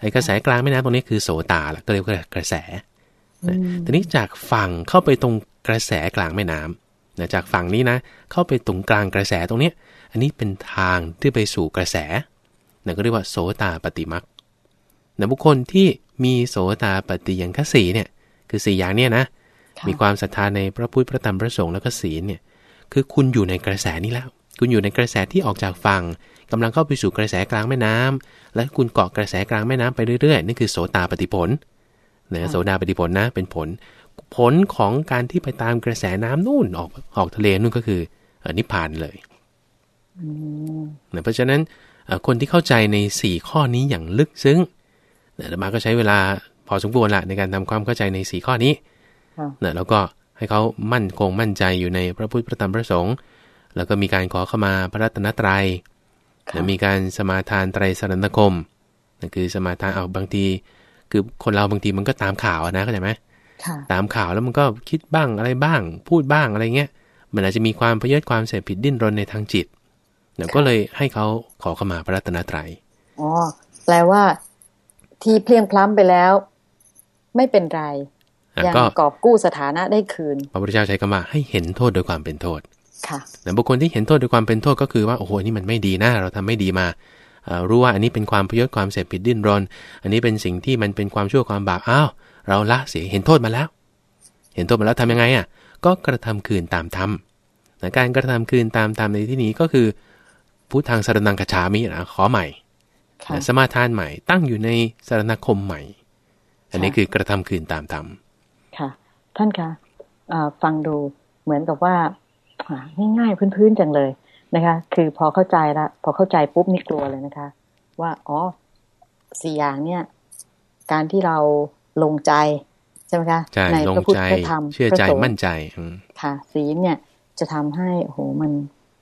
ไอ้กระแสกลางแม่น้ำตรงนี้คือโสตาละก็เรียกว่ากระแสอืมทีนี้จากฝั่งเข้าไปตรงกระแสกลางแม่น้ำนะจากฝั่งนี้นะ เข้าไปตรงกลางกระแสตรงเนี้ย อันนี้เป็นทางที่ไปสู่กระแสนะก็เรียกว่าโสตาปฏิมักนะบุคคลที่มีโสตาปฏิยังคสีเนี่ย คือสี่อย่างเนี่ยนะค่ะ มีความศรัทธาในพระพุทธพระธรรมพระสงฆ์แล้วก็ศีลเนี่ยคือคุณอยู่ในกระแสนี้แล้ว คุณอยู่ในกระแสที่ออกจากฝั่งกำลังเข้าไปสู่กระแสกลางแม่น้ำและคุณเกาะกระแสกลางแม่น้ำไปเรื่อยๆนี่คือโสตาปฏิผลนะโสดาปฏิผลนะเป็นผล ผลของการที่ไปตามกระแสน้ำนู่นออกออกทะเลนู่นก็คือเอ่อนิพพานเลยอืมนะเพราะฉะนั้นเอ่อคนที่เข้าใจใน 4 ข้อนี้อย่างลึกซึ้งนะอาตมาก็ใช้เวลาพอสมควรละในการทำความเข้าใจใน 4 ข้อนี้ค่ะ นะแล้วก็ให้เขามั่นคงมั่นใจอยู่ในพระพุทธพระธรรมพระสงฆ์แล้วก็มีการขอเข้ามาพระรัตนตรัยค่ะนะมีการสมาทานไตรสรณคมนั่นคือสมาทานเอาบางที คือคนเราบางทีมันก็ตามข่าวอะนะเข้าใจไหมค่ะตามข่าวแล้วมันก็คิดบ้างอะไรบ้าง พูดบ้างอะไรเงี้ยมันอาจจะมีความพยศความเสพผิดดิ้นรนในทางจิตเนี่ยก็เลยให้เขาขอเข้ามาพระรัตนตรัยอ๋อแปลว่าที่เพลียงพล้ำไปแล้ว ไม่เป็นไรอะ ยังก็กอบกู้สถานะได้คืน พระพุทธเจ้าใช้คำว่าให้เห็นโทษโดยความเป็นโทษ ค่ะแต่บุคคลที่เห็นโทษโดยความเป็นโทษก็คือว่าโอ้โหอันนี่มันไม่ดีนะเราทำไม่ดีมาเอ่อรู้ว่าอันนี้เป็นความพยศความเสพผิดดิ้นรน อันนี้เป็นสิ่งที่มันเป็นความชั่วความบาปอ้าวเราละเสียเห็นโทษมาแล้ว เห็นโทษมาแล้วทำยังไงอะ ก็กระทำคืนตามธรรมนะการกระทำคืนตามธรรมในที่นี้ก็คือพุทธังสรนังกจฉามินะขอใหม่ค่ะนะสมาทานใหม่ตั้งอยู่ในสารณคมใหม่ อันนี้ค่ะคือกระทำคืนตามธรรมค่ะ ท่านคะอ่าฟังดูเหมือนกับว่าอ่าง่ายๆพื้นๆจังเลยนะคะ คือพอเข้าใจละพอเข้าใจปุ๊บนี่กลัวเลยนะคะ ว่าอ๋อสี่อย่างเนี่ย การที่เราลงใจใช่ไหมคะใช่ลงพระพุทธใจพระธรรมเชื่อพระใจสงฆ์มั่นใจอืมค่ะศีลเนี่ยจะทำให้โอ้โหมัน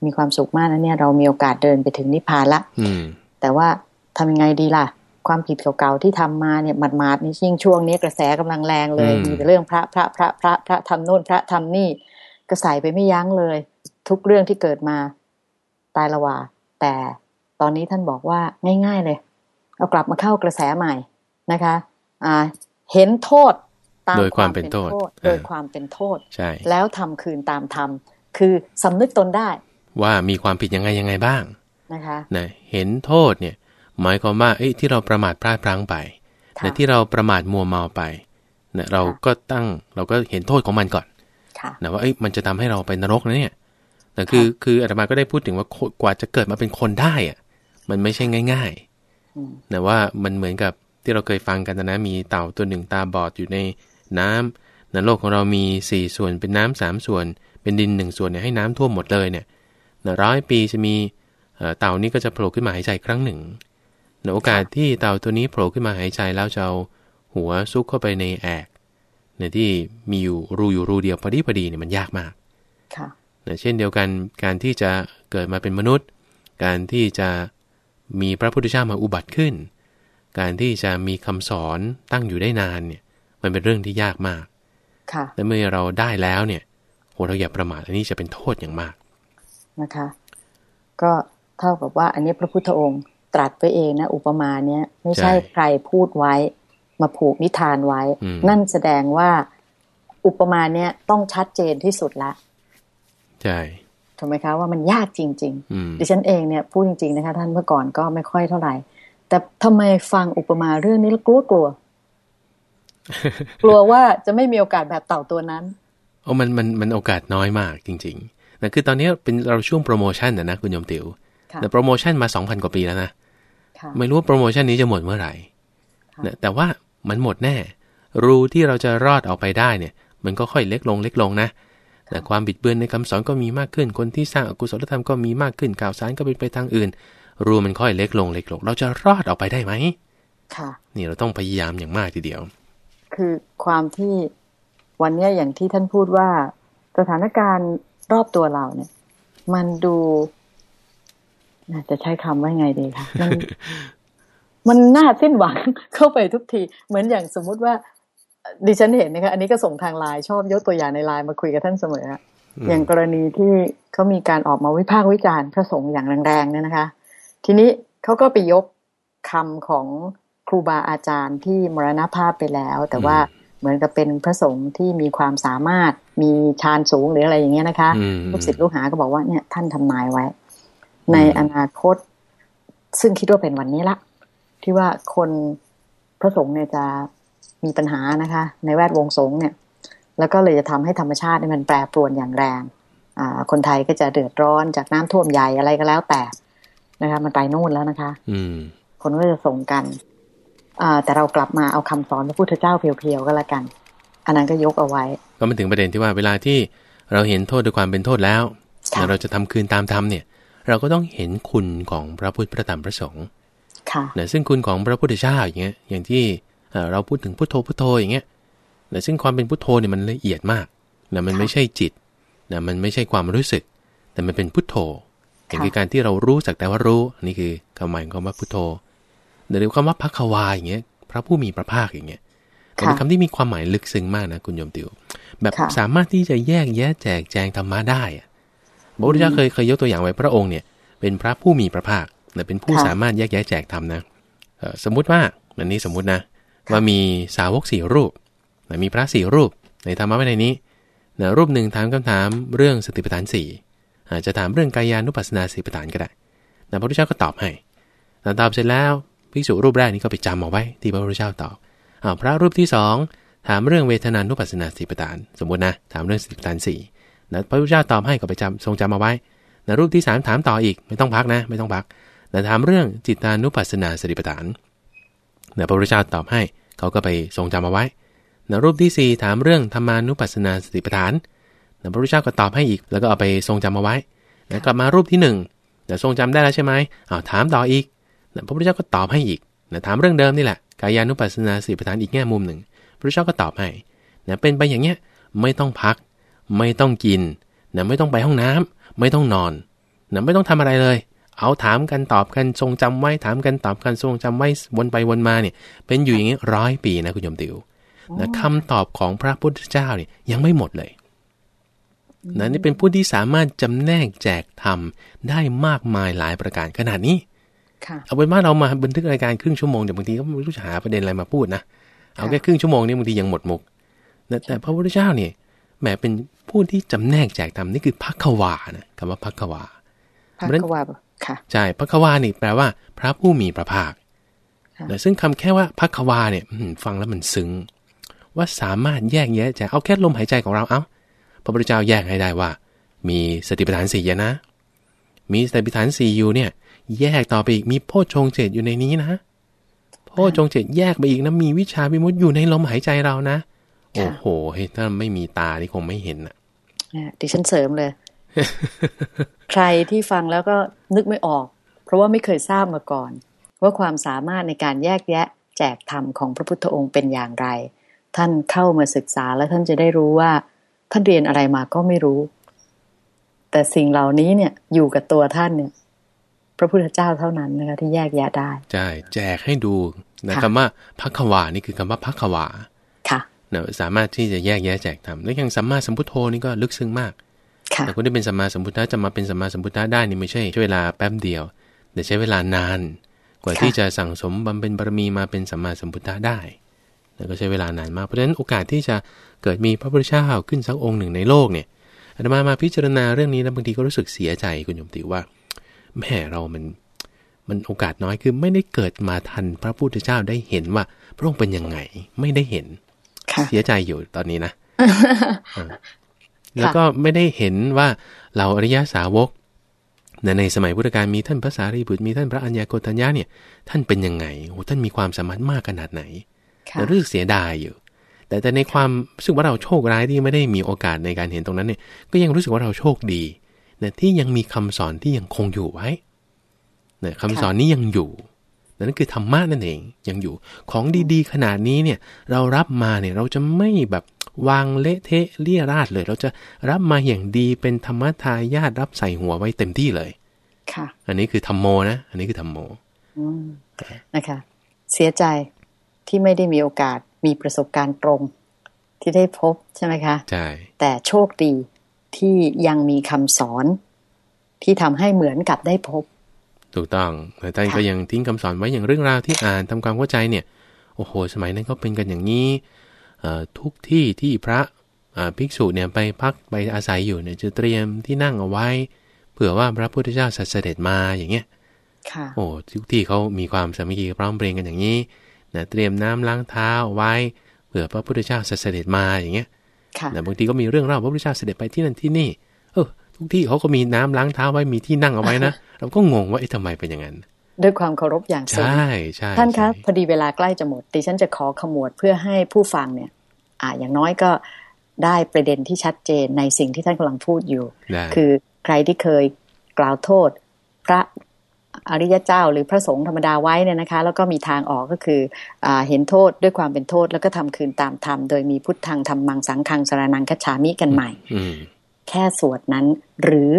มีความสุขมากนะเนี่ย เรามีโอกาสเดินไปถึงนิพพานละอืมแต่ว่าทำยังไงดีล่ะ ความผิดเก่าๆที่ทำมาเนี่ยหมาดๆนี่ยิ่งช่วงนี้กระแสกำลังแรงเลยอืมมีแต่เรื่องพระพระพระพระพระทำโน่นพระทำนี่ก็ใส่ไปไม่ยั้งเลย ทุกเรื่องที่เกิดมาตายละว่า แต่ตอนนี้ท่านบอกว่าง่าย ๆเลย เอากลับมาเข้ากระแสใหม่นะคะอ่าเห็นโทษตามโดยความเป็นโทษ โดยอ่าความเป็นโทษใช่แล้วทำคืนตามธรรมคือสำนึกตนได้ ว่ามีความผิดยังไงยังไงบ้างนะคะนะเห็นโทษเนี่ย หมายความว่าเอ้ยที่เราประมาทพลาดพลั้งไปค่ะนะที่เราประมาทมัวเมาไปนะเราก็ตั้งเราก็เห็นโทษของมันก่อนค่ะนะว่าเอ้ยมันจะทำให้เราไปนรกนะเนี่ยแต่คือคืออาตมาก็ได้พูดถึงว่าคนกว่าจะเกิดมาเป็นคนได้อะมันไม่ใช่ง่ายอืมๆนะว่ามันเหมือนกับที่เราเคยฟังกันนะมีเต่าตัวหนึ่งตาบอดอยู่ในน้ำนะโลกของเรามีสี่ส่วนเป็นน้ำสามส่วน เป็นดินหนึ่งส่วนเนี่ยให้น้ำท่วมหมดเลยเนี่ยนะร้อยปีจะมีเอ่อเต่านี้ก็จะโผล่ขึ้นมาหายใจครั้งหนึ่งนะ โอกาสที่เต่าตัวนี้โผล่ขึ้นมาหายใจแล้วจะเอาหัวซุกเข้าไปในแอกเนี่ยที่มีอยู่รูอยู่รูเดียวพอดีพอดีเนี่ยมันยากมากค่ะนะเช่นเดียวกันการที่จะเกิดมาเป็นมนุษย์ การที่จะมีพระพุทธเจ้ามาอุบัติขึ้น การที่จะมีคำสอนตั้งอยู่ได้นานเนี่ย มันเป็นเรื่องที่ยากมากค่ะและเมื่อเราได้แล้วเนี่ยโหเราอย่าประมาทอันนี้จะเป็นโทษอย่างมากนะคะ ก็เท่ากับว่าอันนี้พระพุทธองค์ ตรัสไว้เองนะ อุปมาเนี้ยไม่ใช่ใช่ใครพูดไว้ มาผูกนิทานไว้อืมนั่นแสดงว่าอุปมาเนี้ยต้องชัดเจนที่สุดละใช่ถูกไหมคะว่ามันยากจริงอืมๆดิฉันเองเนี่ยพูดจริง ๆ นะคะ ท่านเมื่อก่อนก็ไม่ค่อยเท่าไหร่ แต่ทำไมฟังอุปมาเรื่องนี้แล้วกลัวกลัว กลัวว่าจะไม่มีโอกาสแบบเต่าตัวนั้นโอ้มันมันมันโอกาสน้อยมากจริง ๆนะคือตอนนี้เป็นเราช่วงโปรโมชั่นนะนะคุณโยมติว๋วค่ะแต่โปรโมชั่นมา2,000กว่าปีแล้วนะค่ะ ไม่รู้ว่าโปรโมชั่นนี้จะหมดเมื่อไหร่ค่ะนะแต่ว่ามันหมดแน่ รูที่เราจะรอดออกไปได้เนี่ย มันก็ค่อยเล็กลงเล็กลงนะแต่ความบิดเบือนในคำสอนก็มีมากขึ้น คนที่สร้างอกุศลธรรมก็มีมากขึ้นข่าวสารก็เป็นไปทางอื่น รูมันค่อยเล็กลงเล็กลง เราจะรอดออกไปได้ไหมค่ะนี่เราต้องพยายามอย่างมากทีเดียว คือความที่วันเนี้ยอย่างที่ท่านพูดว่า สถานการณ์รอบตัวเราเนี่ย มันดูน่า จะใช้คำว่าไงดีคะมันมันน่าสิ้นหวังเข้าไปทุกที เหมือนอย่างสมมุติว่า ดิฉันเห็นนะคะอันนี้ก็ส่งทางไลน์ชอบยกตัวอย่างในไลน์มาคุยกับท่านเสมออะอืมอย่างกรณีที่เขามีการออกมาวิพากษ์วิจารณ์พระสงฆ์อย่างแรงๆเนี่ยนะคะ ทีนี้เขาก็ไปยกคำของครูบาอาจารย์ที่มรณภาพไปแล้ว แต่ว่าเหมือนกับเป็นพระสงฆ์ที่มีความสามารถมีฌานสูงหรืออะไรอย่างเงี้ยนะคะอืมลูกศิษย์ลูกหาก็บอกว่าเนี่ยท่านทำนายไว้ ในอนาคต ซึ่งคิดว่าเป็นวันนี้ละ ที่ว่าคนพระสงฆ์เนี่ยจะมีปัญหานะคะ ในแวดวงสงฆ์เนี่ย แล้วก็เลยจะทำให้ธรรมชาติเนี่ยมันแปรปรวนอย่างแรงอ่าคนไทยก็จะเดือดร้อนจากน้ำท่วมใหญ่อะไรก็แล้วแต่นะคะ มันไปนู่นแล้วนะคะ อืมคนก็จะส่งกันอ่าแต่เรากลับมาเอาคำสอนพระพุทธเจ้าเพียวๆก็แล้วกัน อันนั้นก็ยกเอาไว้ ก็มาถึงประเด็นที่ว่าเวลาที่เราเห็นโทษด้วยความเป็นโทษแล้วค่ะเราจะทำคืนตามธรรมเนี่ย เราก็ต้องเห็นคุณของพระพุทธพระธรรมพระสงฆ์ค่ะนะซึ่งคุณของพระพุทธเจ้าอย่างเงี้ย อย่างที่เอ่อเราพูดถึงพุทโธพุทโธอย่างเงี้ยนะซึ่งความเป็นพุทโธเนี่ยมันละเอียดมากนะมันค่ะไม่ใช่จิตนะมันไม่ใช่ความรู้สึก แต่มันเป็นพุทโธอย่างค่ะคือการที่เรารู้สักแต่ว่ารู้อันนี้คือคำหมายของคำว่าพุทโธหรือคำว่าพักควาอย่างเงี้ย พระผู้มีพระภาคอย่างเงี้ยมันเป็นค่ะคำที่มีความหมายลึกซึ้งมากนะคุณโยมติว แบบค่ะสามารถที่จะแยกแยะแจกแจงธรรมะได้อะ พระพุทธเจ้าเคยเคยยกตัวอย่างไว้พระองค์เนี่ยเป็นพระผู้มีพระภาคแต่เป็นผู้ค่ะสามารถแยกแยะแจกธรรมนะเอ่อสมมุติว่าอันนี้สมมุตินะว่ามีสาวกสี่รูปนะมีพระสี่รูปในธรรมะวินัยนี้นะรูปหนึ่งถามคำถามเรื่องสติปัฏฐานสี่อาจจะถามเรื่องกายานุปัสสนาสติปัฏฐานก็ได้นะพระพุทธเจ้าก็ตอบให้นะตอบเสร็จแล้วภิกษุรูปแรกนี้ก็ไปจำเอาไว้ที่พระพุทธเจ้าตอบอ้าวพระรูปที่สองถามเรื่องเวทนานุปัสสนาสติปัฏฐาน สมมุตินะถามเรื่องสติปัฏฐานสี่ นะพระพุทธเจ้าตอบให้ก็ไปจำทรงจำเอาไว้นะรูปที่สามถามต่ออีกไม่ต้องพักนะ ไม่ต้องพักนะถามเรื่องจิตานุปัสสนาสติปัฏฐานนะพระพุทธเจ้าตอบให้เขาก็ไปทรงจำเอาไว้นะรูปที่สี่ถามเรื่องธรรมานุปัสสนาสติปัฏฐานนะพระพุทธเจ้าก็ตอบให้อีก แล้วก็เอาไปทรงจำเอาไว้นะกลับมารูปที่หนึ่งนะทรงจำได้แล้วใช่ไหมอ้าวถามต่ออีกนะพระพุทธเจ้าก็ตอบให้อีกนะถามเรื่องเดิมนี่แหละกายานุปัสสนาสติปัฏฐานอีกแง่มุมหนึ่งพระพุทธเจ้าก็ตอบให้นะเป็นไปอย่างเงี้ยไม่ต้องพัก ไม่ต้องกินนะไม่ต้องไปห้องน้ำไม่ต้องนอนนะไม่ต้องทำอะไรเลย เอาถามกันตอบกันทรงจำไว้ถามกันตอบกันทรงจำไว้วนไปวนมาเนี่ย เป็นอยู่อย่างนี้ร้อยปีนะคุณโยมติวนะคำตอบของพระพุทธเจ้าเนี่ยยังไม่หมดเลยนะนี่เป็นผู้ที่สามารถจำแนกแจกธรรมได้มากมายหลายประการขนาดนี้ค่ะเอาเป็นว่าเรามาบันทึกรายการครึ่งชั่วโมงเดี๋ยวบางทีก็ไม่รู้จะหาประเด็นอะไรมาพูดนะเอาแค่ครึ่งชั่วโมงนี่บางทียังหมดมุกนะแต่พระพุทธเจ้าเนี่ยแหมเป็น ผู้ที่จำแนกแจกธรรมนี่คือพักขวานะคำว่าพักขวาพระเพราะฉะนั้นกวาค่ะใช่พักวานี่แปลว่า พระผู้มีพระภาคค่ะนะซึ่งคำแค่ว่าพักวาเนี่ยอื้อหือฟังแล้วมันซึ้งว่าสามารถแยกแยะแจกเอาแค่ลมหายใจของเราเอาพระพุทธเจ้าแยกให้ได้ว่า มีสติปัฏฐานสี่นะ มีสติปัฏฐานสี่อยู่เนี่ย แยกต่อไปอีกมีโพชฌงค์เจ็ดอยู่ในนี้นะโพชฌงค์เจ็ดแยกไปอีกนะมีวิชาวิมุตติอยู่ในลมหายใจเรานะ โอ้โหเฮ้ยถ้าไม่มีตานี่คงไม่เห็นนะอ่า ดิฉันเสริมเลย ใครที่ฟังแล้วก็นึกไม่ออก เพราะว่าไม่เคยทราบมาก่อน ว่าความสามารถในการแยกแยะแจกธรรมของพระพุทธองค์เป็นอย่างไร ท่านเข้ามาศึกษาแล้วท่านจะได้รู้ว่า ท่านเรียนอะไรมาก็ไม่รู้ แต่สิ่งเหล่านี้เนี่ยอยู่กับตัวท่านเนี่ยพระพุทธเจ้าเท่านั้นนะคะที่แยกแยะได้ ใช่ แจกให้ดูนะค่ะคำว่าพักวานี่คือคำว่าพักวาค่ะ นะสามารถที่จะแยกแยะแจกธรรมแล้วอย่างสัมมาสัมพุทโธนี่ก็ลึกซึ้งมากค่ะแต่คนที่เป็นสัมมาสัมพุทธะจะมาเป็นสัมมาสัมพุทธะได้นี่ไม่ใช่ใช้เวลาแป๊บเดียว แต่ใช้เวลานาน กว่าค่ะที่จะสั่งสมบำเพ็ญบารมีมาเป็นสัมมาสัมพุทธะได้ แล้วก็ใช้เวลานานมาก เพราะฉะนั้นโอกาสที่จะเกิดมีพระพุทธเจ้าขึ้นสักองค์หนึ่งในโลกเนี่ยอาตมามาพิจารณาเรื่องนี้แล้วบางทีก็รู้สึกเสียใจคุณโยมติว่าแม่เรามันมันโอกาสน้อยคือไม่ได้เกิดมาทันพระพุทธเจ้าได้เห็นว่าพระองค์เป็นยังไงไม่ได้เห็นค่ะ เสียใจอยู่ตอนนี้นะเออแล้วก็ไม่ได้เห็นว่าเราอริยสาวกในในสมัยพุทธกาลมีท่านพระสารีบุตรมีท่านพระอัญญาโกฏัญญาเนี่ย ท่านเป็นยังไงโอ้ท่านมีความสามารถมากขนาดไหนค่ะแต่รู้สึกเสียดายอยู่ แต่แต่ในความรู้สึกว่าเราโชคร้ายที่ไม่ได้มีโอกาสในการเห็นตรงนั้นเนี่ย ก็ยังรู้สึกว่าเราโชคดีนะที่ยังมีคำสอนที่ยังคงอยู่ไว้นะคำสอนนี้ยังอยู่ นั่นคือธรรมะนั่นเองยังอยู่ของดีๆ ขนาดนี้เนี่ยเรารับมาเนี่ยเราจะไม่แบบวางเละเทะเลี่ยราดเลย เราจะรับมาอย่างดีเป็นธรรมทายาทรับใส่หัวไว้เต็มที่เลย ค่ะ อันนี้คือธรรมโมนะ อันนี้คือธรรมโมอืมนะคะ เสียใจที่ไม่ได้มีโอกาสมีประสบการณ์ตรงที่ได้พบใช่ไหมคะใช่แต่โชคดีที่ยังมีคำสอนที่ทำให้เหมือนกับได้พบ ถูกต้องแต่ท่านค่ะก็ยังทิ้งคำสอนไว้อย่างเรื่องราวที่อ่านทำความเข้าใจเนี่ย โอ้โห สมัยนั้นก็เป็นกันอย่างนี้เอ่อทุกที่ที่พระภิกษุเนี่ยไปพักไปอาศัยอยู่เนี่ยจะเตรียมที่นั่งเอาไว้ เผื่อว่าพระพุทธเจ้าเสด็จมาอย่างเงี้ยค่ะโอ้ทุกที่เขามีความสามัคคีพร้อมเพรียงกันอย่างนี้นะเตรียมน้ำล้างเท้าเอาไว้เผื่อพระพุทธเจ้าเสด็จมาอย่างเงี้ยค่ะนะบางทีก็มีเรื่องเล่าพระพุทธเจ้าเสด็จไปที่นั่นที่นี่เออ ทุกที่เขาก็มีน้ำล้างเท้าไว้มีที่นั่งเอาไว้นะเราก็งงว่าเอ๊ะทำไมเป็นอย่างนั้นด้วยความเคารพอย่างสูงใช่ใช่ท่านคะใช่พอดีเวลาใกล้จะหมดดิฉันจะขอขมวดเพื่อให้ผู้ฟังเนี่ย อ่าอย่างน้อยก็ได้ประเด็นที่ชัดเจนในสิ่งที่ท่านกำลังพูดอยู่ได้คือใครที่เคยกล่าวโทษ พระอริยเจ้าหรือพระสงฆ์ธรรมดาไว้เนี่ยนะคะ แล้วก็มีทางออกก็คืออาเห็นโทษด้วยความเป็นโทษ แล้วก็ทำคืนตามธรรมโดยมีพุทธังธรรมังสังฆังสารนังคัจฉามิกันใหม่อืม แค่สวดนั้น หรือ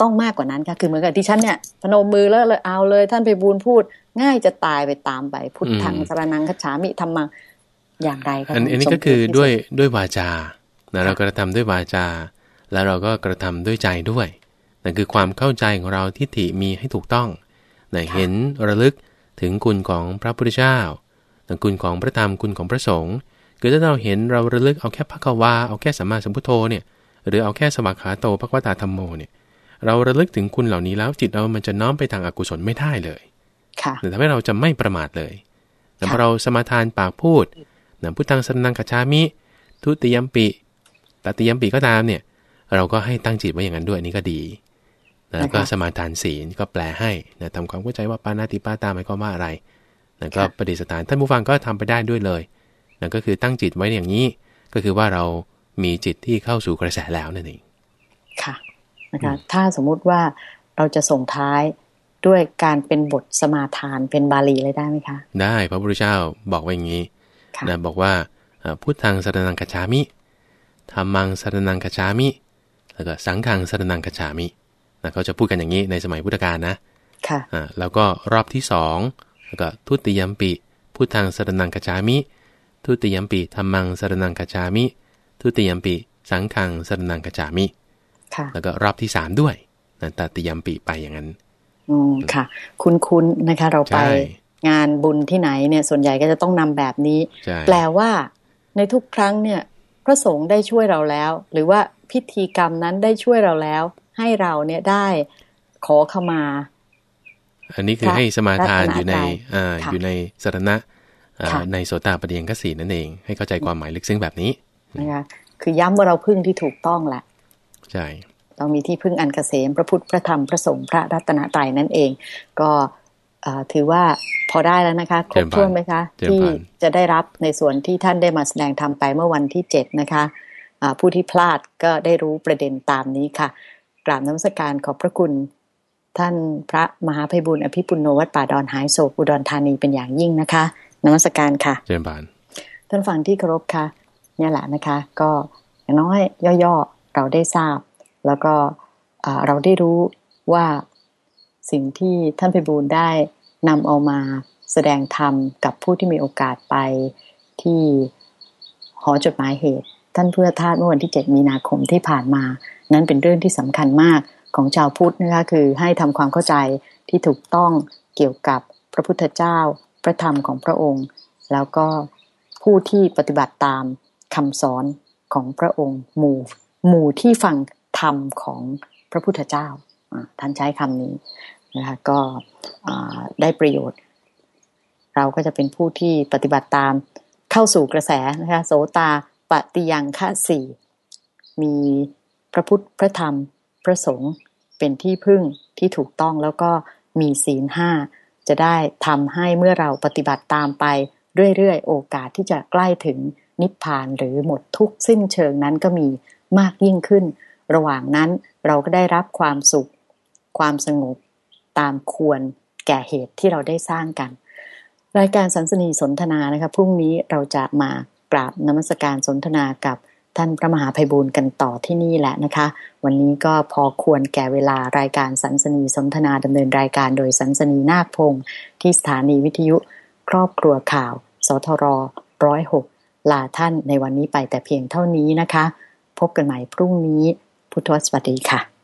ต้องมากกว่านั้นค่ะคือเหมือนกับที่ฉันเนี่ยพนมมือแล้วเลยเอาเลย ท่านไปบูลพูด ง่ายจะตายไปตามไป พุทธังอืมสารนังคัจฉามิธรรมังอย่างไรคะอันอันนี้ท่าก็คือสมที่สุด้วยด้วยวาจานะเรากระทำด้วยวาจา แล้วเราก็กระทำด้วยใจด้วยนั่นคือความเข้าใจของเราทิฏฐิมีให้ถูกต้องนะเห็นระลึกถึงคุณของพระพุทธเจ้านะคุณของพระธรรมคุณของพระสงฆ์คือถ้าเราเห็นเราระลึกเอาแค่พระกวาเอาแค่สัมมาสัมพุทโธเนี่ย หรือเอาแค่สวากขาโตพระวตาธรรมโมเนี่ยเราระลึกถึงคุณเหล่านี้แล้วจิตเรามันจะน้อมไปทางอากุศลไม่ได้เลยค่ะแต่ทำให้เราจะไม่ประมาทเลยแต่พอค่ะเราสมาทานปากพูดนะพุทธังสรนังกัจฉามิ ทุติยมปิตติยมปิก็ตามเนี่ย เราก็ให้ตั้งจิตไว้อย่างนั้นด้วยอันนี้ก็ดีนะแล้วก็สมาทานศีลก็แปลให้นะทำความเข้าใจว่าปานาติปาตาหมายความว่าอะไรนะก็ปฏิสถานท่านผู้ฟังก็ทำไปได้ด้วยเลยนะก็คือตั้งจิตไว้อย่างนี้ ก็คือว่าเรา มีจิตที่เข้าสู่กระแสแล้วนั่นเองค่ะนะคะถ้าสมมุติว่าเราจะส่งท้ายด้วยการเป็นบทสมาทานเป็นบาลีเลยได้ไหมคะ ได้พระพุทธเจ้าบอกไว้อย่างนี้ค่ะนะบอกว่าเอ่อพุทธังสรนังกัจฉามิธรรมังสรนังกัจฉามิ แล้วก็สังฆังสรนังกัจฉามินะเขาจะพูดกันอย่างนี้ในสมัยพุทธกาลนะค่ะอ่าแล้วก็รอบที่สองแล้วก็ทุติยมปิพุทธังสรนังกัจฉามิ ทุติยมปิธรรมังสรนังกัจฉามิ ทุติยมปิสังฆังสรนังกัจฉามิค่ะแล้วก็รอบที่สามด้วยนะตติยมปิไปอย่างนั้น อืมค่ะ คุ้นๆนะคะ เราไปใช่งานบุญที่ไหนเนี่ย ส่วนใหญ่ก็จะต้องนำแบบนี้ใช่แปลว่าในทุกครั้งเนี่ย พระสงฆ์ได้ช่วยเราแล้ว หรือว่าพิธีกรรมนั้นได้ช่วยเราแล้ว ให้เราเนี่ยได้ขอขมา อันนี้คือพระให้สมาทานรัตนอยู่ในตรัยอ่าค่ะอยู่ในสรณะอ่าค่ะในโสตาปฏิยังคสีนั่นเอง ให้เข้าใจความหมายลึกซึ้งแบบนี้ นะคะคือย้ำว่าเราพึ่งที่ถูกต้องแหละใช่เรามีที่พึ่งอันเกษมพระพุทธพระธรรมพระสงฆ์พระรัตนตรัยนั่นเอง ก็เอ่อถือว่าพอได้แล้วนะคะครบถ้วนไหมคะเจริญที่พรจะได้รับในส่วนที่ท่านได้มาแสดงธรรมไปเมื่อวันที่เจ็ดนะคะอ่าผู้ที่พลาดก็ได้รู้ประเด็นตามนี้ค่ะ กราบน้ำสการขอบพระคุณ ท่านพระมหาภัยบุญอภิปุโนวัดป่าดอนหายโศกอุดรธานีเป็นอย่างยิ่งนะคะนมัสการค่ะเจริญบานท่านฟังที่เคารพค่ะ เนี่ยแหละนะคะ ก็อย่างน้อยย่อๆเราได้ทราบ แล้วก็เราได้รู้ว่าสิ่งที่ท่านไพบูลได้นำเอามาแสดงธรรมกับผู้ที่มีโอกาสไปที่หอจดหมายเหตุ ท่านเพื่อทาสเมื่อวันที่ 7 มีนาคมที่ผ่านมา นั้นเป็นเรื่องที่สำคัญมากของชาวพุทธนะคะคือให้ทำความเข้าใจที่ถูกต้องเกี่ยวกับพระพุทธเจ้า พระธรรมของพระองค์ แล้วก็ผู้ที่ปฏิบัติตาม คำสอนของพระองค์ หมู่หมู่ที่ฟังธรรมของพระพุทธเจ้าท่านใช้คำนี้นะคะก็ได้ประโยชน์ เราก็จะเป็นผู้ที่ปฏิบัติตามเข้าสู่กระแสนะคะโสตาปฏิยังคะสี่มีพระพุทธพระธรรมพระสงฆ์เป็นที่พึ่งที่ถูกต้องแล้วก็มีศีลห้าจะได้ทำให้เมื่อเราปฏิบัติตามไปเรื่อยๆ โอกาสที่จะใกล้ถึง นิพพานหรือหมดทุกข์สิ้นเชิงนั้นก็มีมากยิ่งขึ้น ระหว่างนั้นเราก็ได้รับความสุข ความสงบตามควรแก่เหตุที่เราได้สร้างกัน รายการสันสนีสนทนานะคะพรุ่งนี้เราจะมากราบนมัสการสนทนากับท่านพระมหาภัยบูลย์กันต่อที่นี่แหละนะคะ วันนี้ก็พอควรแก่เวลารายการสันสนีสนทนาดำเนินรายการโดยสันสนีนาคพงศ์ที่สถานีวิทยุ ครอบครัวข่าว สทรร้อยหก ลาท่านในวันนี้ไปแต่เพียงเท่านี้นะคะ พบกันใหม่พรุ่งนี้ พุทธวสวัสดีค่ะ